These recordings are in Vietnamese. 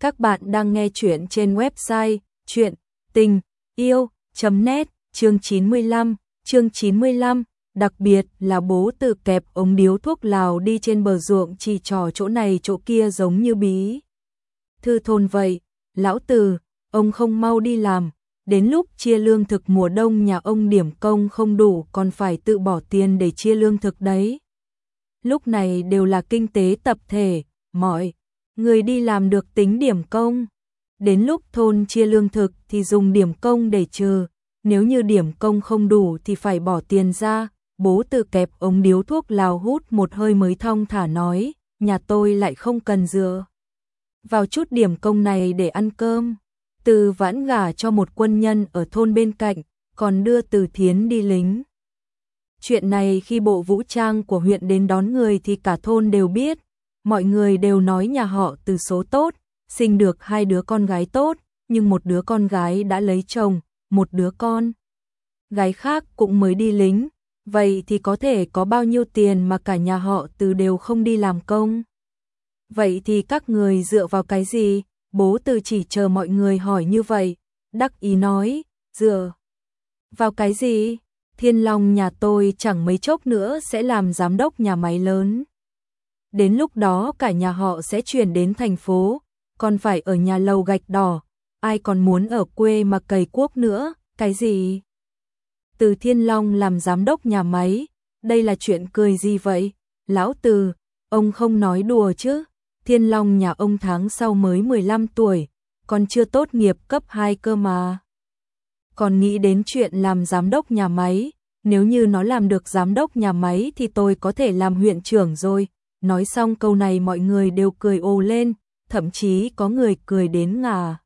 Các bạn đang nghe chuyện trên website chuyện tình yêu.net chương 95, chương 95, đặc biệt là bố tự kẹp ống điếu thuốc lào đi trên bờ ruộng chỉ trò chỗ này chỗ kia giống như bí. Thư thôn vậy, lão từ, ông không mau đi làm, đến lúc chia lương thực mùa đông nhà ông điểm công không đủ còn phải tự bỏ tiền để chia lương thực đấy. Lúc này đều là kinh tế tập thể, mọi người đi làm được tính điểm công. Đến lúc thôn chia lương thực thì dùng điểm công để trừ, nếu như điểm công không đủ thì phải bỏ tiền ra. Bố tự kẹp ống điếu thuốc lào hút một hơi mới thong thả nói, nhà tôi lại không cần dựa. Vào chút điểm công này để ăn cơm, từ vãn gà cho một quân nhân ở thôn bên cạnh, còn đưa từ thiến đi lính. Chuyện này khi bộ vũ trang của huyện đến đón người thì cả thôn đều biết, mọi người đều nói nhà họ từ số tốt, sinh được hai đứa con gái tốt, nhưng một đứa con gái đã lấy chồng, một đứa con. Gái khác cũng mới đi lính, vậy thì có thể có bao nhiêu tiền mà cả nhà họ từ đều không đi làm công. Vậy thì các người dựa vào cái gì? Bố từ chỉ chờ mọi người hỏi như vậy, đắc ý nói, dựa vào cái gì? Thiên Long nhà tôi chẳng mấy chốc nữa sẽ làm giám đốc nhà máy lớn. Đến lúc đó cả nhà họ sẽ chuyển đến thành phố, còn phải ở nhà lầu gạch đỏ, ai còn muốn ở quê mà cày cuốc nữa, cái gì? Từ Thiên Long làm giám đốc nhà máy, đây là chuyện cười gì vậy? Lão Từ, ông không nói đùa chứ? Thiên Long nhà ông tháng sau mới 15 tuổi, còn chưa tốt nghiệp cấp 2 cơ mà. Còn nghĩ đến chuyện làm giám đốc nhà máy, nếu như nó làm được giám đốc nhà máy thì tôi có thể làm huyện trưởng rồi. Nói xong câu này mọi người đều cười ồ lên, thậm chí có người cười đến ngà.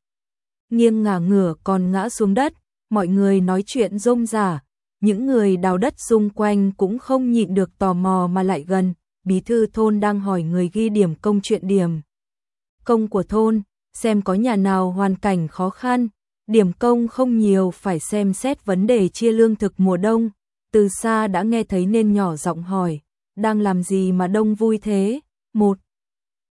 Nghiêng ngả ngửa còn ngã xuống đất, mọi người nói chuyện rôm rả, những người đào đất xung quanh cũng không nhịn được tò mò mà lại gần, bí thư thôn đang hỏi người ghi điểm công chuyện điểm. Công của thôn, xem có nhà nào hoàn cảnh khó khăn, điểm công không nhiều phải xem xét vấn đề chia lương thực mùa đông, từ xa đã nghe thấy nên nhỏ giọng hỏi, đang làm gì mà đông vui thế? Một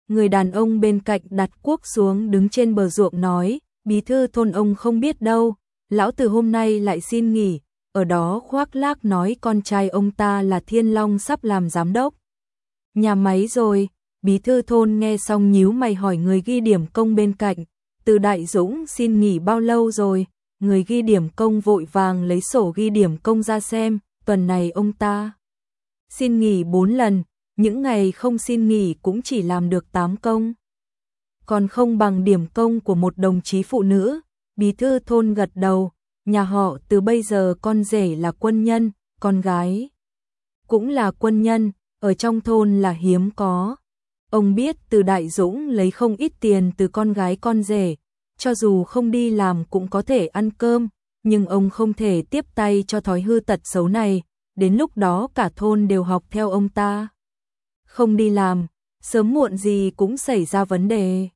người đàn ông bên cạnh đặt cuốc xuống đứng trên bờ ruộng nói, bí thư thôn ông không biết đâu, lão từ hôm nay lại xin nghỉ, ở đó khoác lác nói con trai ông ta là Thiên Long sắp làm giám đốc. Nhà máy rồi, bí thư thôn nghe xong nhíu mày hỏi người ghi điểm công bên cạnh, từ Đại Dũng xin nghỉ bao lâu rồi, người ghi điểm công vội vàng lấy sổ ghi điểm công ra xem, tuần này ông ta xin nghỉ 4 lần, những ngày không xin nghỉ cũng chỉ làm được 8 công. Còn không bằng điểm công của một đồng chí phụ nữ, bí thư thôn gật đầu, nhà họ từ bây giờ con rể là quân nhân, con gái cũng là quân nhân, ở trong thôn là hiếm có. Ông biết từ Đại Dũng lấy không ít tiền từ con gái con rể, cho dù không đi làm cũng có thể ăn cơm, nhưng ông không thể tiếp tay cho thói hư tật xấu này, đến lúc đó cả thôn đều học theo ông ta. Không đi làm, sớm muộn gì cũng xảy ra vấn đề.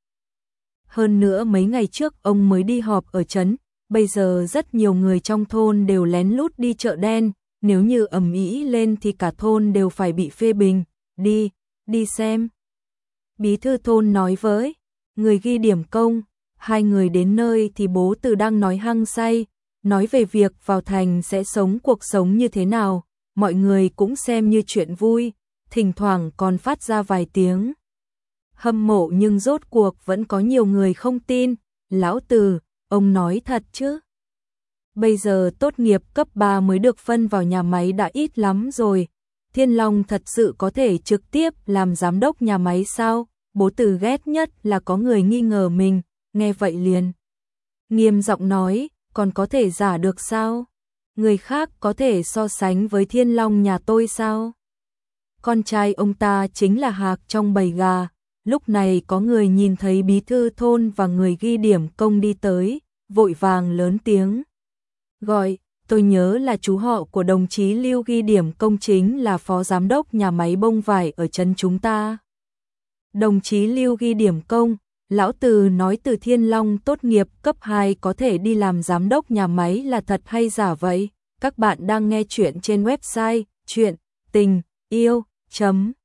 Hơn nữa mấy ngày trước ông mới đi họp ở trấn, bây giờ rất nhiều người trong thôn đều lén lút đi chợ đen, nếu như ầm ĩ lên thì cả thôn đều phải bị phê bình, đi, đi xem. Bí thư thôn nói với, người ghi điểm công, hai người đến nơi thì bố từ đang nói hăng say, nói về việc vào thành sẽ sống cuộc sống như thế nào, mọi người cũng xem như chuyện vui, thỉnh thoảng còn phát ra vài tiếng. Hâm mộ nhưng rốt cuộc vẫn có nhiều người không tin, lão từ, ông nói thật chứ. Bây giờ tốt nghiệp cấp 3 mới được phân vào nhà máy đã ít lắm rồi, Thiên Long thật sự có thể trực tiếp làm giám đốc nhà máy sao? Bố từ ghét nhất là có người nghi ngờ mình, nghe vậy liền. Nghiêm giọng nói, còn có thể giả được sao? Người khác có thể so sánh với thiên long nhà tôi sao? Con trai ông ta chính là hạc trong bầy gà. Lúc này có người nhìn thấy bí thư thôn và người ghi điểm công đi tới, vội vàng lớn tiếng. Gọi, tôi nhớ là chú họ của đồng chí Lưu ghi điểm công chính là phó giám đốc nhà máy bông vải ở chân chúng ta. Đồng chí Lưu ghi điểm công, Lão Từ nói từ Thiên Long tốt nghiệp cấp 2 có thể đi làm giám đốc nhà máy là thật hay giả vậy? Các bạn đang nghe chuyện trên website chuyện tình yêu.net